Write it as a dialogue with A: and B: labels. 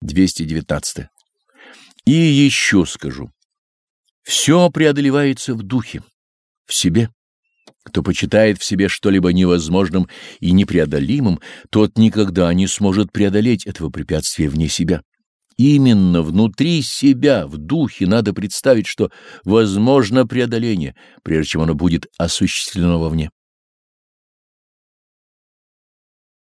A: 219. И еще скажу. Все преодолевается в духе, в себе. Кто почитает в себе что-либо невозможным и непреодолимым, тот никогда не сможет преодолеть этого препятствия вне себя. Именно внутри себя, в духе, надо представить, что возможно преодоление, прежде чем оно будет осуществлено вовне.